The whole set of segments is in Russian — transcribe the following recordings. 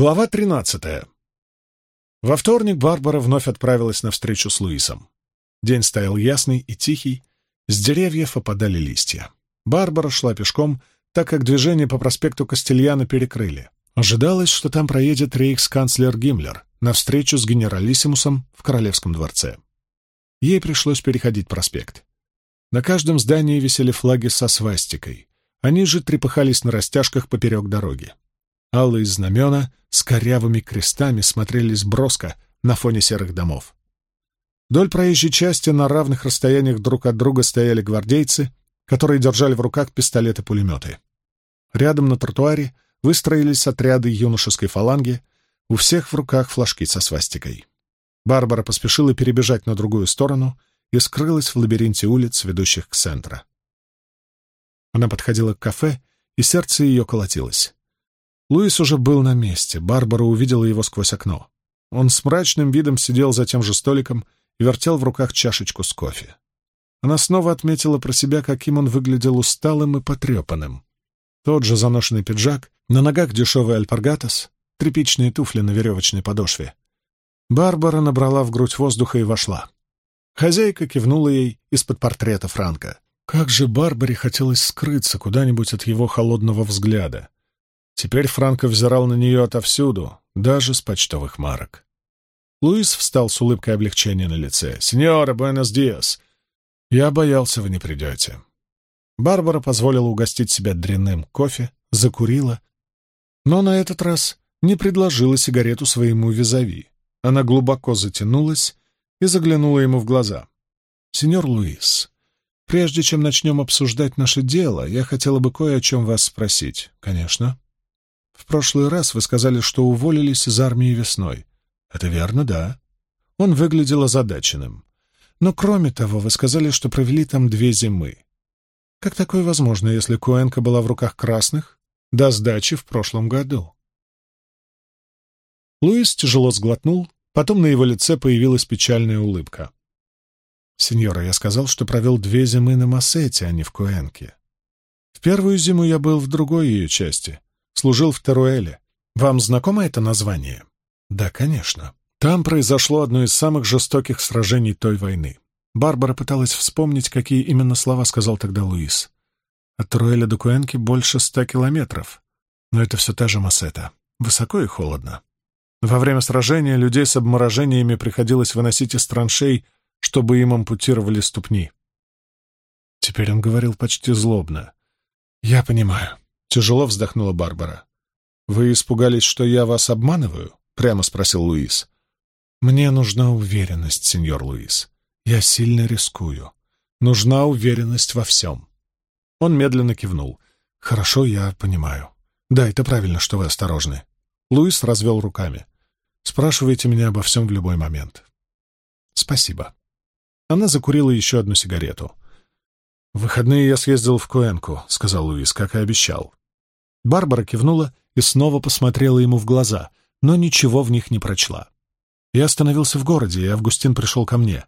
Глава 13. Во вторник Барбара вновь отправилась на встречу с Луисом. День стоял ясный и тихий, с деревьев опадали листья. Барбара шла пешком, так как движение по проспекту Кастельяна перекрыли. Ожидалось, что там проедет рейхсканцлер Гиммлер на встречу с генералиссимусом в Королевском дворце. Ей пришлось переходить проспект. На каждом здании висели флаги со свастикой. Они же трепыхались на растяжках поперек дороги. Алые знамена с корявыми крестами смотрелись броско на фоне серых домов. Вдоль проезжей части на равных расстояниях друг от друга стояли гвардейцы, которые держали в руках пистолеты-пулеметы. Рядом на тротуаре выстроились отряды юношеской фаланги, у всех в руках флажки со свастикой. Барбара поспешила перебежать на другую сторону и скрылась в лабиринте улиц, ведущих к центру. Она подходила к кафе, и сердце ее колотилось. Луис уже был на месте, Барбара увидела его сквозь окно. Он с мрачным видом сидел за тем же столиком и вертел в руках чашечку с кофе. Она снова отметила про себя, каким он выглядел усталым и потрепанным. Тот же заношенный пиджак, на ногах дешевый альпаргатос, тряпичные туфли на веревочной подошве. Барбара набрала в грудь воздуха и вошла. Хозяйка кивнула ей из-под портрета Франка. Как же Барбаре хотелось скрыться куда-нибудь от его холодного взгляда. Теперь Франко взирал на нее отовсюду, даже с почтовых марок. Луис встал с улыбкой облегчения на лице. «Сеньора, буэнос диас!» «Я боялся, вы не придете». Барбара позволила угостить себя дрянным кофе, закурила, но на этот раз не предложила сигарету своему визави. Она глубоко затянулась и заглянула ему в глаза. «Сеньор Луис, прежде чем начнем обсуждать наше дело, я хотела бы кое о чем вас спросить». «Конечно». В прошлый раз вы сказали, что уволились из армии весной. Это верно, да? Он выглядел озадаченным. Но кроме того, вы сказали, что провели там две зимы. Как такое возможно, если Куэнка была в руках красных до сдачи в прошлом году? Луис тяжело сглотнул, потом на его лице появилась печальная улыбка. «Сеньора, я сказал, что провел две зимы на Массете, а не в Куэнке. В первую зиму я был в другой ее части, служил в Теруэле. Вам знакомо это название? Да, конечно. Там произошло одно из самых жестоких сражений той войны. Барбара пыталась вспомнить, какие именно слова сказал тогда Луис. От Теруэля до Куэнки больше ста километров. Но это все та же Массета. Высоко и холодно. Во время сражения людей с обморожениями приходилось выносить из траншей, чтобы им ампутировали ступни. Теперь он говорил почти злобно. «Я понимаю. Тяжело вздохнула Барбара. «Вы испугались, что я вас обманываю?» — прямо спросил Луис. «Мне нужна уверенность, сеньор Луис. Я сильно рискую. Нужна уверенность во всем». Он медленно кивнул. «Хорошо, я понимаю. Да, это правильно, что вы осторожны». Луис развел руками. «Спрашивайте меня обо всем в любой момент». «Спасибо». Она закурила еще одну сигарету. «В выходные я съездил в Куэнку», — сказал Луис, как и обещал. Барбара кивнула и снова посмотрела ему в глаза, но ничего в них не прочла. Я остановился в городе, и Августин пришел ко мне.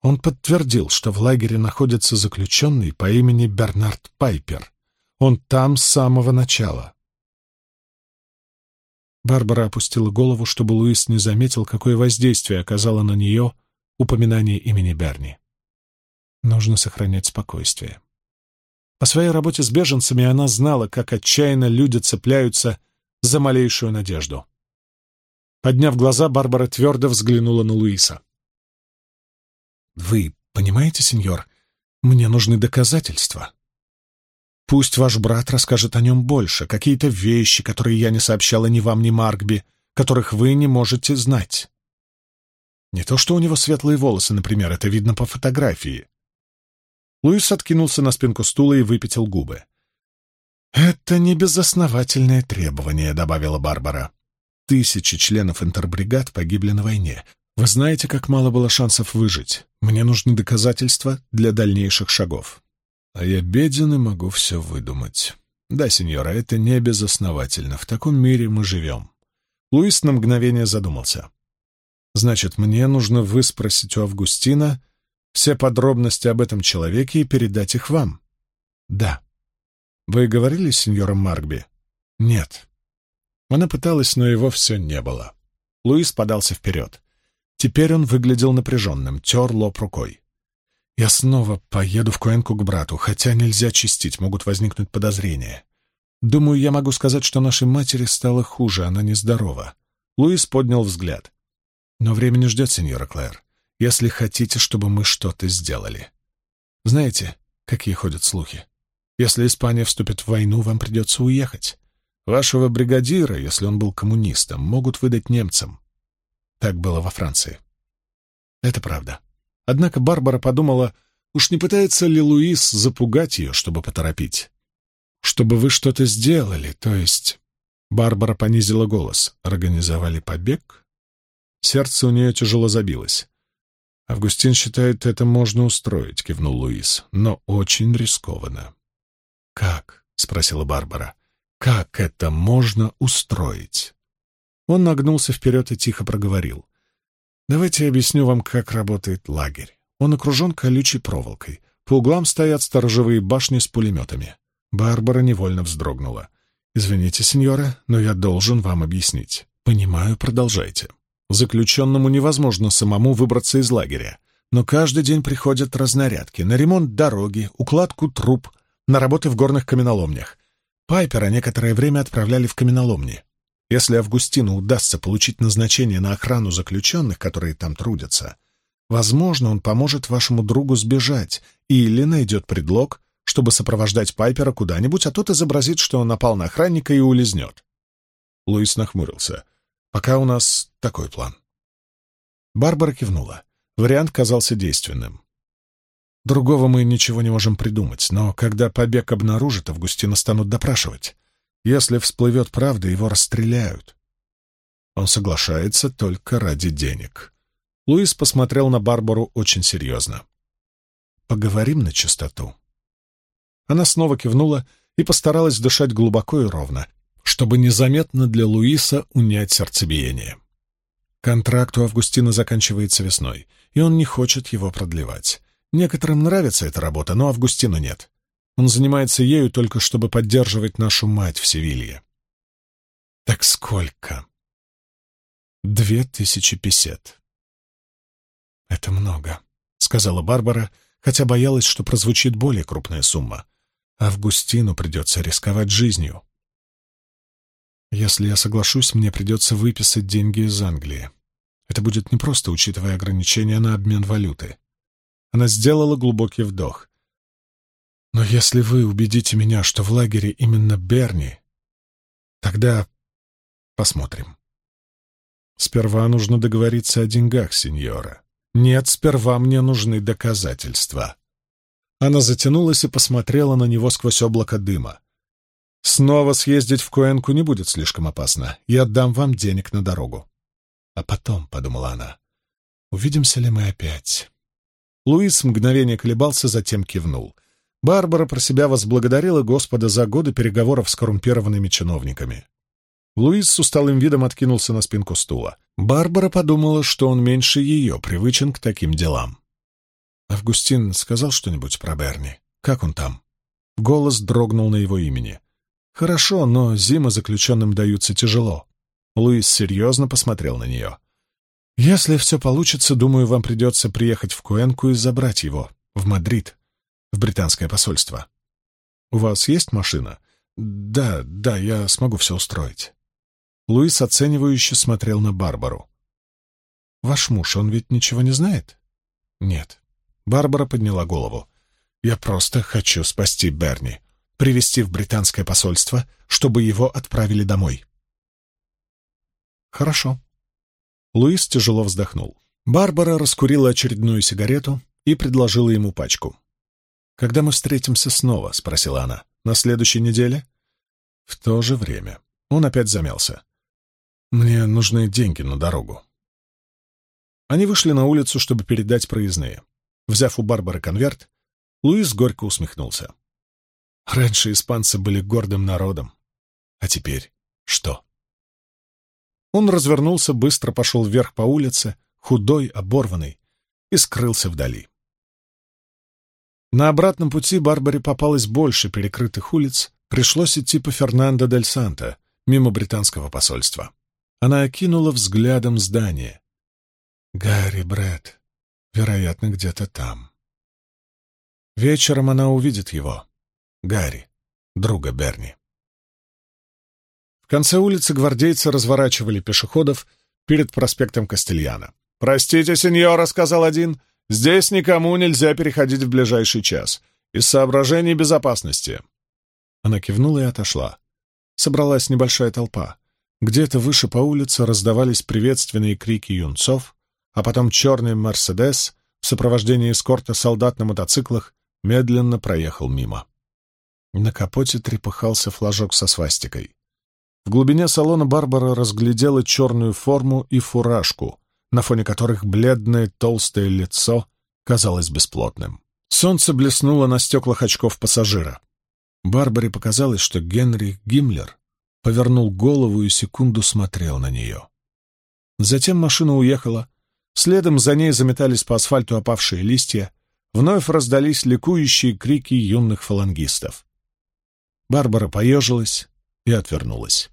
Он подтвердил, что в лагере находится заключенный по имени Бернард Пайпер. Он там с самого начала. Барбара опустила голову, чтобы Луис не заметил, какое воздействие оказало на нее упоминание имени Берни. Нужно сохранять спокойствие. По своей работе с беженцами она знала, как отчаянно люди цепляются за малейшую надежду. Подняв глаза, Барбара твердо взглянула на Луиса. «Вы понимаете, сеньор, мне нужны доказательства. Пусть ваш брат расскажет о нем больше, какие-то вещи, которые я не сообщала ни вам, ни Маркби, которых вы не можете знать. Не то, что у него светлые волосы, например, это видно по фотографии. Луис откинулся на спинку стула и выпятил губы. «Это не безосновательное требование», — добавила Барбара. «Тысячи членов интербригад погибли на войне. Вы знаете, как мало было шансов выжить. Мне нужны доказательства для дальнейших шагов. А я беден и могу все выдумать. Да, сеньора, это не безосновательно. В таком мире мы живем». Луис на мгновение задумался. «Значит, мне нужно выспросить у Августина, все подробности об этом человеке и передать их вам? Да. Вы говорили с сеньором Маркби? Нет. Она пыталась, но его все не было. Луис подался вперед. Теперь он выглядел напряженным, тер лоб рукой. «Я снова поеду в Куэнку к брату, хотя нельзя чистить, могут возникнуть подозрения. Думаю, я могу сказать, что нашей матери стало хуже, она нездорова». Луис поднял взгляд. «Но время не ждет, сеньора Клэр, если хотите, чтобы мы что-то сделали. Знаете, какие ходят слухи? Если Испания вступит в войну, вам придется уехать. Вашего бригадира, если он был коммунистом, могут выдать немцам. Так было во Франции. Это правда. Однако Барбара подумала, уж не пытается ли Луис запугать ее, чтобы поторопить? Чтобы вы что-то сделали, то есть... Барбара понизила голос. Организовали побег? Сердце у нее тяжело забилось. «Августин считает, это можно устроить», — кивнул Луис, — «но очень рискованно». «Как?» — спросила Барбара. Как это можно устроить? Он нагнулся вперед и тихо проговорил. «Давайте я объясню вам, как работает лагерь. Он окружен колючей проволокой. По углам стоят сторожевые башни с пулеметами». Барбара невольно вздрогнула. «Извините, сеньора, но я должен вам объяснить». «Понимаю, продолжайте. Заключенному невозможно самому выбраться из лагеря, но каждый день приходят разнарядки на ремонт дороги, укладку труб, на работы в горных каменоломнях. Пайпера некоторое время отправляли в каменоломни. Если Августину удастся получить назначение на охрану заключенных, которые там трудятся, возможно, он поможет вашему другу сбежать или найдет предлог, чтобы сопровождать Пайпера куда-нибудь, а тот изобразит, что он напал на охранника и улизнет. Луис нахмурился. «Пока у нас такой план». Барбара кивнула. Вариант казался действенным. Другого мы ничего не можем придумать, но когда побег обнаружат, Августина станут допрашивать. Если всплывет правда, его расстреляют. Он соглашается только ради денег. Луис посмотрел на Барбару очень серьезно. «Поговорим на чистоту». Она снова кивнула и постаралась дышать глубоко и ровно, чтобы незаметно для Луиса унять сердцебиение. Контракт у Августина заканчивается весной, и он не хочет его продлевать. Некоторым нравится эта работа, но Августину нет. Он занимается ею только чтобы поддерживать нашу мать в Севилье. Так сколько? Две тысячи песет. Это много, — сказала Барбара, хотя боялась, что прозвучит более крупная сумма. Августину придется рисковать жизнью. Если я соглашусь, мне придется выписать деньги из Англии. Это будет непросто, учитывая ограничения на обмен валюты. Она сделала глубокий вдох. «Но если вы убедите меня, что в лагере именно Берни, тогда посмотрим». «Сперва нужно договориться о деньгах, сеньора. Нет, сперва мне нужны доказательства». Она затянулась и посмотрела на него сквозь облако дыма. «Снова съездить в Куэнку не будет слишком опасно. Я дам вам денег на дорогу». «А потом», — подумала она, — «увидимся ли мы опять?» Луис мгновение колебался, затем кивнул. Барбара про себя возблагодарила Господа за годы переговоров с коррумпированными чиновниками. Луис с усталым видом откинулся на спинку стула. Барбара подумала, что он меньше ее привычен к таким делам. «Августин сказал что-нибудь про Берни? Как он там?» Голос дрогнул на его имени. «Хорошо, но зимы заключенным даются тяжело». Луис серьезно посмотрел на нее. Если все получится, думаю, вам придется приехать в Куэнку и забрать его в Мадрид, в британское посольство. У вас есть машина? Да, да, я смогу все устроить. Луис оценивающе смотрел на Барбару. Ваш муж, он ведь ничего не знает? Нет. Барбара подняла голову. Я просто хочу спасти Берни, привести в британское посольство, чтобы его отправили домой. Хорошо. Луис тяжело вздохнул. Барбара раскурила очередную сигарету и предложила ему пачку. «Когда мы встретимся снова?» — спросила она. «На следующей неделе?» «В то же время». Он опять замялся. «Мне нужны деньги на дорогу». Они вышли на улицу, чтобы передать проездные. Взяв у Барбары конверт, Луис горько усмехнулся. Раньше испанцы были гордым народом. А теперь что? Он развернулся, быстро пошел вверх по улице, худой, оборванный, и скрылся вдали. На обратном пути Барбаре попалось больше перекрытых улиц, пришлось идти по Фернандо дель Санто, мимо британского посольства. Она окинула взглядом здание. Гарри Брэд, вероятно, где-то там. Вечером она увидит его. Гарри, друга Берни. В конце улицы гвардейцы разворачивали пешеходов перед проспектом Кастельяна. «Простите, сеньора», — сказал один, — «здесь никому нельзя переходить в ближайший час. Из соображений безопасности». Она кивнула и отошла. Собралась небольшая толпа. Где-то выше по улице раздавались приветственные крики юнцов, а потом черный «Мерседес» в сопровождении эскорта солдат на мотоциклах медленно проехал мимо. На капоте трепыхался флажок со свастикой. В глубине салона Барбара разглядела черную форму и фуражку, на фоне которых бледное толстое лицо казалось бесплотным. Солнце блеснуло на стеклах очков пассажира. Барбаре показалось, что Генри Гиммлер повернул голову и секунду смотрел на нее. Затем машина уехала, следом за ней заметались по асфальту опавшие листья, вновь раздались ликующие крики юных фалангистов. Барбара поежилась и отвернулась.